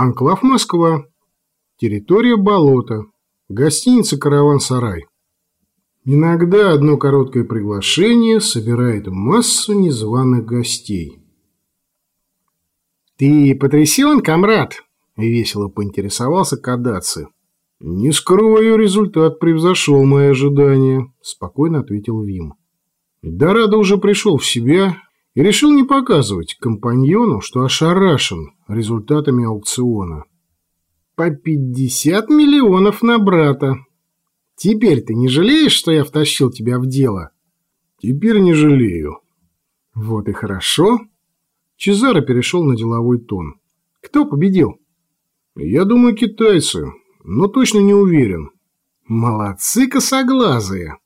Анклав Москва. Территория болота. Гостиница «Караван-сарай». Иногда одно короткое приглашение собирает массу незваных гостей. «Ты потрясен, комрад?» – весело поинтересовался Кадаци. «Не скрою, результат превзошел мои ожидания», – спокойно ответил Вим. Дорадо уже пришел в себя и решил не показывать компаньону, что ошарашен результатами аукциона. По пятьдесят миллионов на брата. Теперь ты не жалеешь, что я втащил тебя в дело? Теперь не жалею. Вот и хорошо. Чезаро перешел на деловой тон. Кто победил? Я думаю, китайцы, но точно не уверен. Молодцы косоглазые.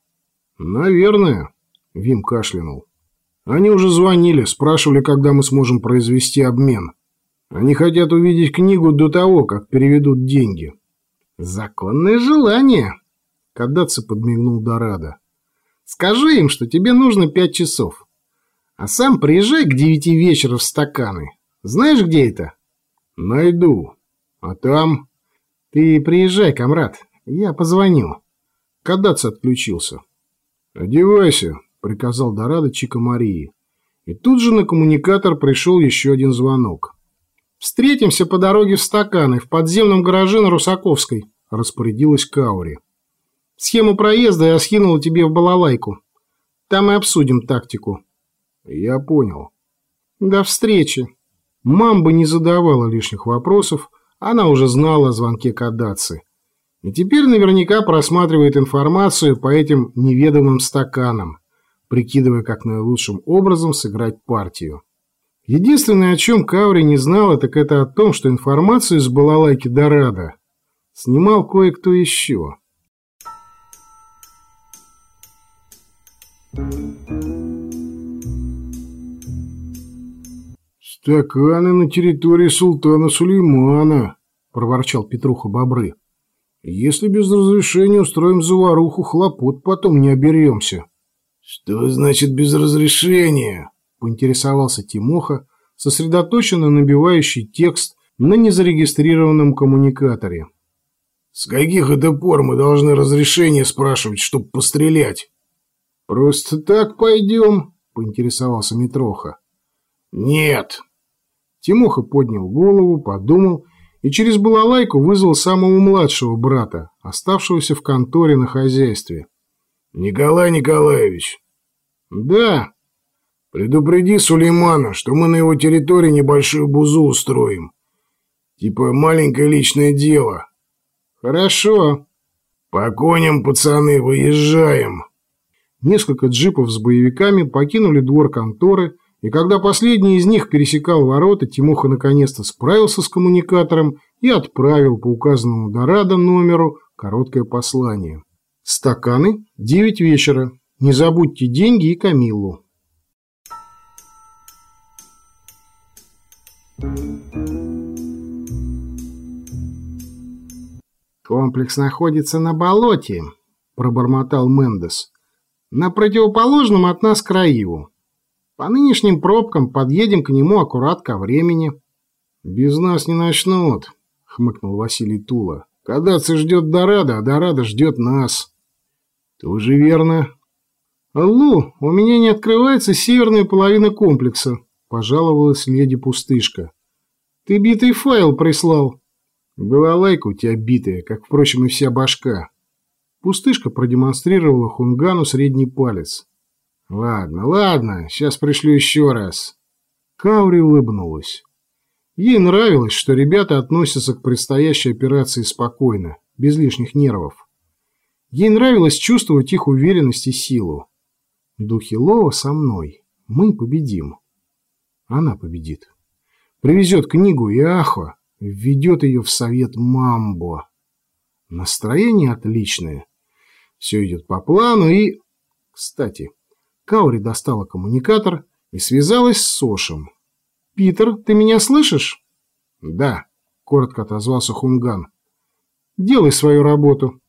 Наверное, Вим кашлянул. Они уже звонили, спрашивали, когда мы сможем произвести обмен. Они хотят увидеть книгу до того, как переведут деньги. Законное желание. Кадаци подмигнул Дорадо. Скажи им, что тебе нужно пять часов. А сам приезжай к девяти вечера в стаканы. Знаешь, где это? Найду. А там... Ты приезжай, комрад. Я позвоню. Кадаци отключился. Одевайся, приказал Дорадо Чика Марии. И тут же на коммуникатор пришел еще один звонок. «Встретимся по дороге в стаканы в подземном гараже на Русаковской», – распорядилась Каури. «Схему проезда я скинула тебе в балалайку. Там и обсудим тактику». «Я понял». «До встречи». Мамба не задавала лишних вопросов, она уже знала о звонке Кадаци. И теперь наверняка просматривает информацию по этим неведомым стаканам, прикидывая, как наилучшим образом сыграть партию. Единственное, о чем Каури не знала, так это о том, что информацию из балалайки Дорадо снимал кое-кто еще. «Стаканы на территории султана Сулеймана», – проворчал Петруха Бобры. «Если без разрешения устроим заваруху, хлопот потом не оберемся». «Что значит без разрешения?» Поинтересовался Тимоха, сосредоточенно набивающий текст на незарегистрированном коммуникаторе. «С каких это пор мы должны разрешение спрашивать, чтобы пострелять?» «Просто так пойдем?» – поинтересовался Митроха. «Нет». Тимоха поднял голову, подумал и через балалайку вызвал самого младшего брата, оставшегося в конторе на хозяйстве. «Николай Николаевич». «Да», Предупреди Сулеймана, что мы на его территории небольшую бузу устроим. Типа маленькое личное дело. Хорошо. По коням, пацаны, выезжаем. Несколько джипов с боевиками покинули двор конторы, и когда последний из них пересекал ворота, Тимоха наконец-то справился с коммуникатором и отправил по указанному Дорадо номеру короткое послание. Стаканы, девять вечера. Не забудьте деньги и Камиллу. «Комплекс находится на болоте», – пробормотал Мендес. «На противоположном от нас краю. По нынешним пробкам подъедем к нему аккурат ко времени». «Без нас не начнут», – хмыкнул Василий Тула. «Кадаци ждет Дорадо, а Дорадо ждет нас». «Тоже верно». «Лу, у меня не открывается северная половина комплекса», – пожаловалась леди Пустышка. «Ты битый файл прислал». Была лайка у тебя битая, как, впрочем, и вся башка. Пустышка продемонстрировала Хунгану средний палец. Ладно, ладно, сейчас пришлю еще раз. Каури улыбнулась. Ей нравилось, что ребята относятся к предстоящей операции спокойно, без лишних нервов. Ей нравилось чувствовать их уверенность и силу. Духи Лова со мной. Мы победим. Она победит. Привезет книгу и Ахо введет ее в совет Мамбо. Настроение отличное. Все идет по плану и... Кстати, Каури достала коммуникатор и связалась с Сошем. «Питер, ты меня слышишь?» «Да», — коротко отозвался Хунган. «Делай свою работу».